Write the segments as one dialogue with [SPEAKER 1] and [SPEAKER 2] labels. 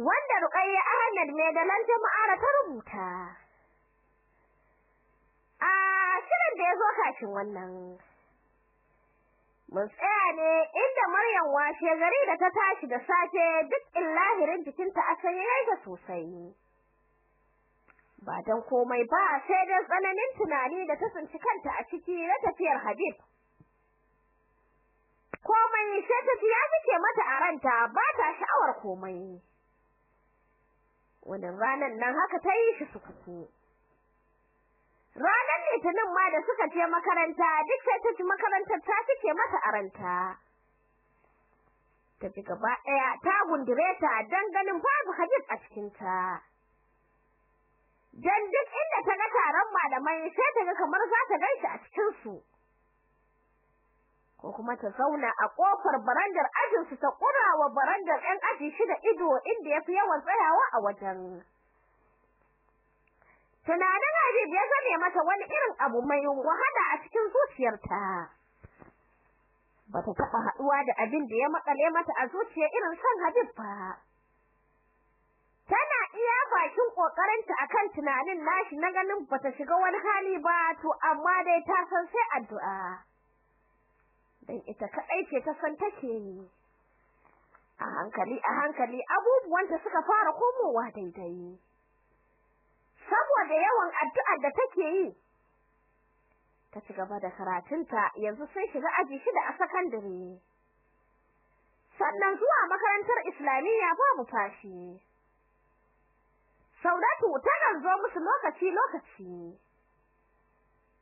[SPEAKER 1] wanda Ruqayya Ahmad mai dalan jama'ara ta rubuta. A shirin da ya zo kafin wannan mun tsaya ne inda Maryam washe gari da ta tashi da safe duk illahirin jikinta a sanye yake sosai. Ba dan komai ba sai dai tsananin tunani da ta tsinci kanta a ciki na tafiyar Habib. Komai sai ta ya fice mata a ranta ba ta sha'awar komai. Wannan ranan nan haka ta yi shi sukuku ranar litinin ma da suka je makaranta duk sai ta ci makarantar ta fice mata a ranta ta ji gaba ɗaya ta gundure ta dan ganin babu Habib a cikinta. Dan duk inda ta ga taron malamai sai ta ga kamar za ta gaishe a cikin su. Ko kuma ta zauna a ƙofar barandar ajin su ta kurawa barandar ɗan aji shida ido inda yafi yawan tsayawa a wajen. Tunanin Habib ya zame mata wani irin abu mai wahala a cikin zuciyarta. Bata taɓa haɗuwa da abin da ya makale mata a zuciya irin son Habib ba. tana iya bakin kokarinta akan tunanin nashi na ganin bata shiga wani hali ba to amma dai ta san sai addu'a dan ita kadai ce ta san take yi. A hankali a hankali abubuwanta suka fara komowa daidai. Saboda yawan addu'ar da take yi ta ci gaba da karatunta yanzu sai shiga aji shida a sakandare. Sannan zuwa makarantar islamiyya babu fashi. Saudatu takan zo musu lokaci-lokaci.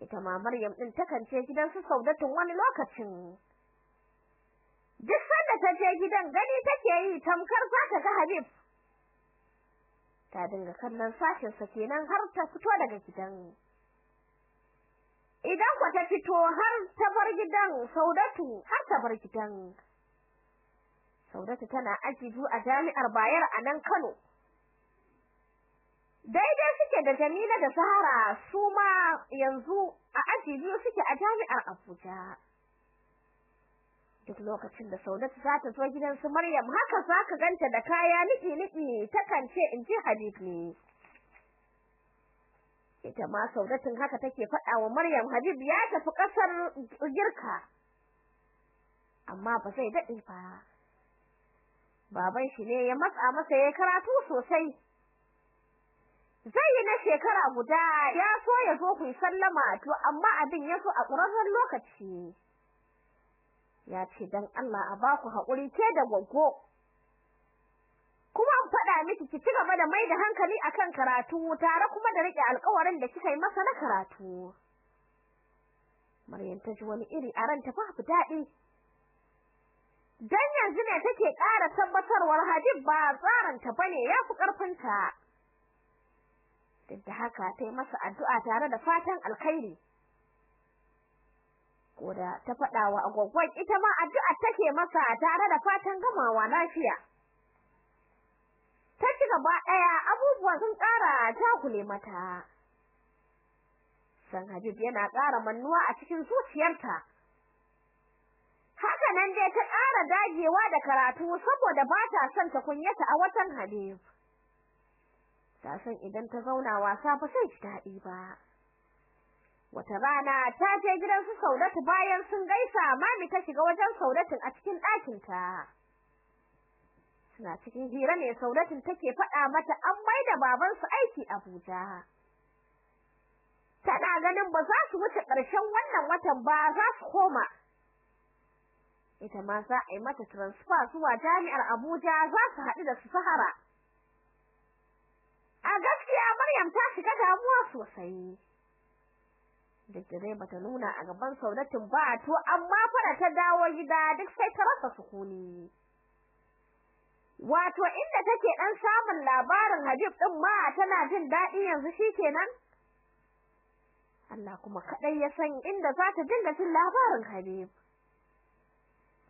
[SPEAKER 1] Ita ma Maryam din takan je gidan su Saudatu wani lokacin. Duk sanda ta je gidan gani take yi tamkar za ta ga Habib. Ta dinga kallon sashin sa kenan har ta fito daga gidan. Idan ku ta fito har ta bar gidan Saudatu har ta bar gidan. Saudatu tana aji a jami'ar Bayar a nan Kano. Daidai suke da Jamila da Sahara su ma yanzu a aji biyu suke a jami'ar Abuja. Duk lokacin da Saudatu za ta zo gidan su Maryam haka za ka ganta da kaya niki niki takan ce in ji Habib ne. Ita ma Saudatun haka take faɗa wa Maryam Habib ya tafi ƙasar Girka. Amma ba zai daɗe ba. Baban shi ne ya matsa masa ya karatu sosai. Zai yi na shekara guda ya so ya zo ku sallama to amma abin ya so a ƙurarren lokaci. Ya ce dan Allah a baku haƙuri ke da gwaggo kuma an faɗa miki ki ci gaba da mai da hankali akan karatu tare kuma da riƙe alƙawarin da kika yi masa na karatu. Maryam ta ji wani iri a ranta babu daɗi. Dan yanzu ne take ƙara tabbatarwar Habib ba tsaranta ba ne ya fi ƙarfinta. Duk da haka ta yi masa addu'a tare da fatan alkhairi. Koda ta faɗa wa agwagwan ita ma addu'a take masa tare da fatan gamawa lafiya. Ta ci gaba ɗaya abubuwan sun ƙara takule mata. San Habib yana ƙara mannuwa a cikin zuciyarta. Haka nan dai ta ƙara dagewa da karatu saboda ba ta son ta kunyata a watan Habib. Ta san idan ta zauna wasa ba sai ji daɗi ba. Wata rana ta je gidan su Saudatu bayan sun gaisa mami ta shiga wajen Saudatun a cikin ɗakin ta suna cikin hira ne Saudatun take faɗa mata an maida baban su aiki Abuja. Tana ganin ba za su wuce ƙarshen wannan watan ba za su koma. Ita ma za a yi mata transfer zuwa jami'ar Abuja za su haɗu da su Sahara. A gaskiya Maryam ta shiga damuwa sosai. Da bata nuna a gaban Saudatin ba to amma fara ta dawo gida duk sai ta rasa sukuni. Wato inda take dan samun labarin Habib din ma tana jin daɗi yanzu shikenan Allah kuma kadai ya san inda za ta dinga jin labarin Habib.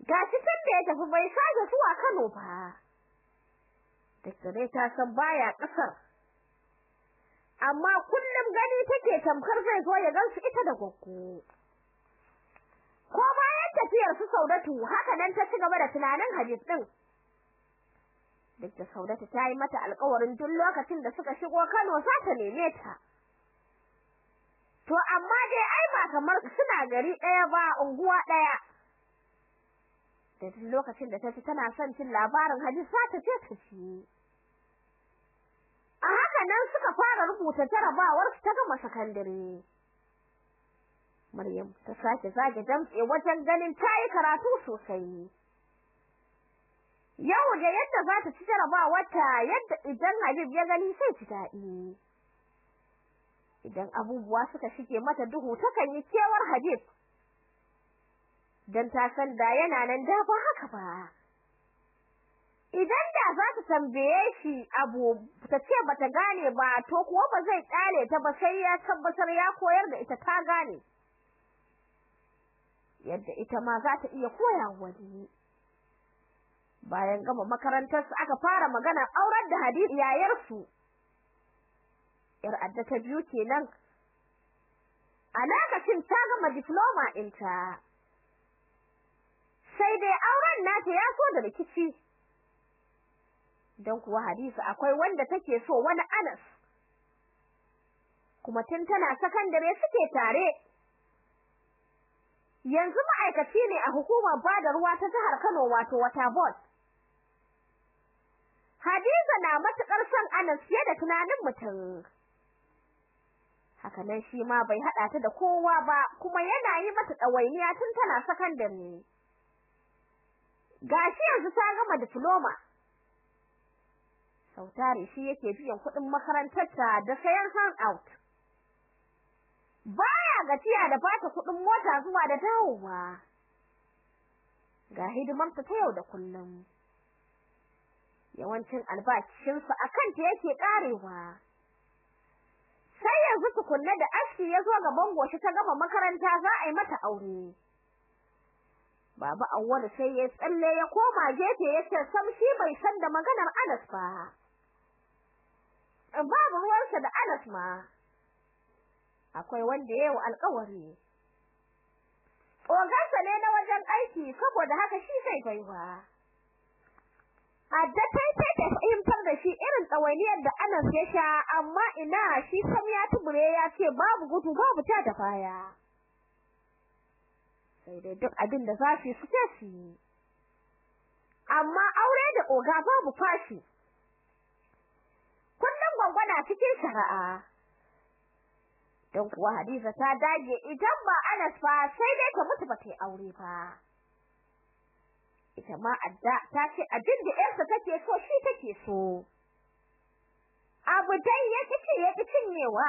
[SPEAKER 1] Gashi tun da ya tafi bai sake zuwa Kano ba. Duk da ta san baya ƙasar amma kullum gani take tamkar zai zo ya gansu ita da goggo ko bayan tafiyar su Saudatu haka nan ta cigaba da tunanin Habib din duk da Saudatu ta yi mata alƙawarin duk lokacin da suka shigo Kano za ta neme ta. To amma dai ai ba kamar suna gari ɗaya ba unguwa ɗaya. Da duk lokacin da ta ci tana son cin labarin Hadisa ta ce ta ci. Nan suka fara rubuta jarabawar ta gama sakandare. Maryam ta sake zage damtse wajen ganin ta yi karatu sosai. Yau da yadda za ta ci jarabawar ta yadda idan Habib ya gani sai ci daɗi. Idan abubuwa suka shige mata duhu takan yi kewar Habib. Dan ta san da yana nan da ba haka ba. Idan da za ta tambaye shi abu ta ce bata gane ba to kuwa ba zai kare ta ba sai ya tabbatar ya koyar da ita ta gane. Yadda ita ma za ta iya koya wani. Bayan gama makarantar su aka fara magana aurar da hadisi yayar su. Yar adda ta biyu kenan. A lokacin ta gama diploma ɗinta. Sai dai auren nata ya so da rikici. Dan kuwa hadisi akwai wanda take so wani Anas. Kuma tun tana sakandare suke tare. Yanzu ma'aikaci ne a hukumar ba da ruwa ta jihar Kano wato wata board. Hadiza na matuƙar son Anas fiye da tunanin mutum. Haka nan shi ma bai hada ta da kowa ba kuma yana yi mata dawainiya tun tana sakandare. Gashi yanzu ta gama diploma. Sautari shi yake biyan kuɗin makarantarta da sayan handout baya gajiya da bata kuɗin mota zuwa da dawowa. Ga hidimarta ta yau da kullum. Yawancin albashinsa akan ta yake karewa sai yanzu tukunna da aski ya zo gaban goshi ta gama makaranta za a yi mata aure. Baba Awwalu sai ya tsalle ya koma gefe ya ce sam shi bai san da maganar Anas ba. Babu ruwansa da Anas ma. Akwai wanda yayi alƙawari. Ogansa ne na wajen aiki saboda haka shi zai baiwa. Adda tai tai ta fahimtar da shi irin tsawainiyar da Anas ya sha amma ina shi sam ya tubure ya ce babu gudu babu ta da baya. sai dai duk abin da za su ce su yi amma aure da oga babu fashi gwangwana cikin shari'a. Don kuwa Hadiza ta dage idan ba Anas fa sai dai ta mutu ba ta aure ba. Ita ma adda ta ce abin da ƴarsa take so shi take so. Abu dai ya kici ya cinyewa.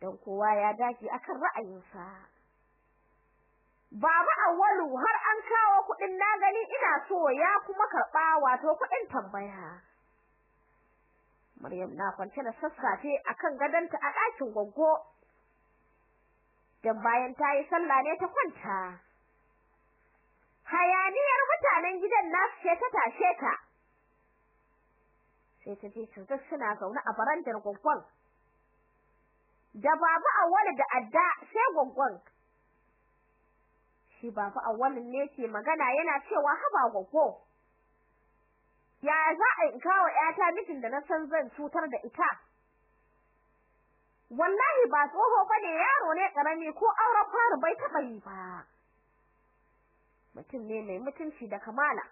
[SPEAKER 1] Don kowa ya dage akan ra'ayinsa. Baba Awwalu har an kawo kuɗin na gani ina so ya kuma karɓa wato kuɗin tambaya. Maryam na kwance da sassafe akan gadonta a ɗakin goggo. Dan bayan ta yi sallah ne ta kwanta. Hayaniyar mutanen gidan nasu ce ta tashe ta. Sai ta je ta suna zaune a barandar goggon. Da baba Awwalu da adda sai goggon. shi baba awwalin ne ke magana yana cewa haba gogo ya za a in kawo ƴata mijin da na san zan cutar da ita? Wallahi ba tsoho ba ne yaro ne ƙarami ko auren fara bai taba yi ba. Mutum ne mai mutunci da kamala.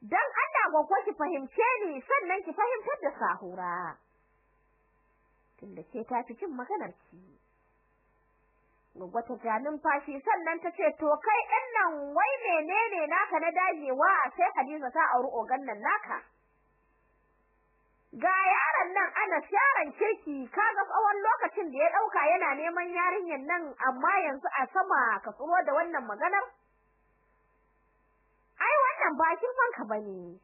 [SPEAKER 1] Dan Allah gogo ki fahimce ni sannan ki fahimtar da sahura. Tunda ke ta fi jin maganar ki Gwaggwata ta numfashi sannan ta ce to kai ɗin nan wai menene naka na dagewa sai Hadiza ta auri ogan nan naka. Ga yaron nan ana sharan keki kaga tsawon lokacin da ya ɗauka yana neman yarinyar nan amma yanzu a sama ka tsoro da wannan maganar? Ai wannan bakin fanka ba ne.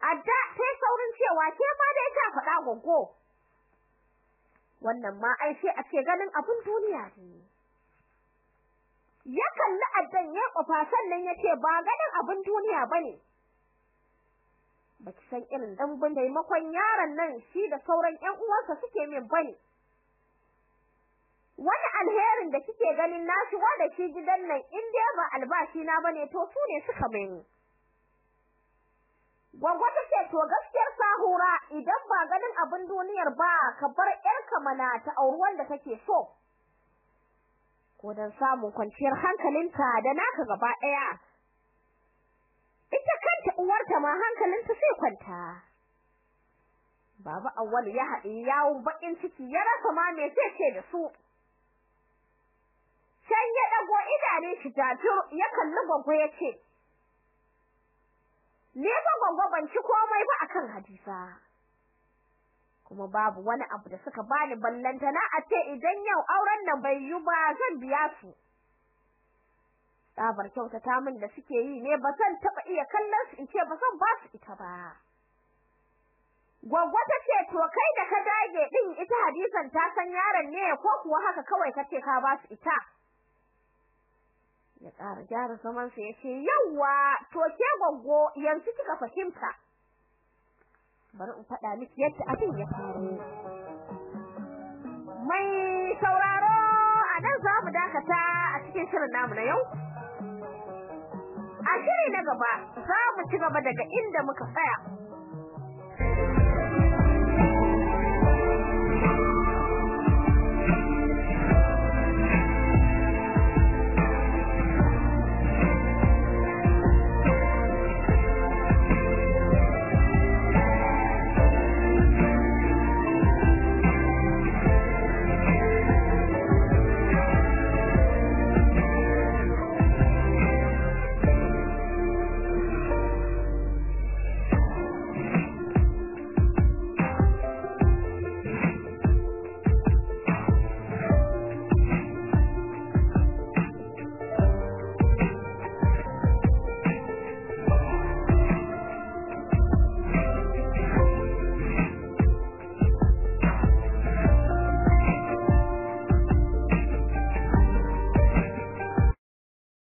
[SPEAKER 1] Adda sai saurin cewa ke ma dai ta faɗa goggo. Wannan ma ai sai a ce ganin abin duniya ne. Ya kalli addan ya ƙofa sannan ya ce ba ganin abin duniya ba ne baki san irin dambun taimakon yaron nan shi da sauran ƴan uwansa suke min ba ne wani alherin da kike ganin na shigo da shi gidan nan in dai ba albashi na ba ne to su ne suka bani Gwagwa take to gaskiyar sahura idan ba ganin abin duniyar ba ka bar ƴarka mana ta auri wanda take so. Ko dan samun kwanciyar hankalinta da naka gaba ɗaya. Ita kanta uwarta ma hankalinta sai kwanta. Baba Awwal ya haɗi yawun bakin ciki ya rasa ma me sai ce da su. Sai ya dago idanun shi jajir ya kalli gwaggo ya ce Ni fa gwaggo ban ci komai ba akan hadisa kuma babu wani abu da suka bani ballantana a ce idan yau auren nan bai yi ba zan biya su. Tsabar kyautata min da suke yi ne ba zan taba iya kallon su in ce ba zan ba su ita ba. Gwaggo ta ce to kai da ka dage din ita hadisan ta san yaron ne ko kuwa haka kawai kace ka ba su ita? Ya ƙara gyara zaman sa ya ce yawa to ke gwaggo yanzu kika fahimta. Bari in faɗa miki yadda abin ya faru. Mai sauraro a nan za mu dakata a cikin shirin namu na yau. A shiri na gaba za mu ci gaba daga inda muka tsaya.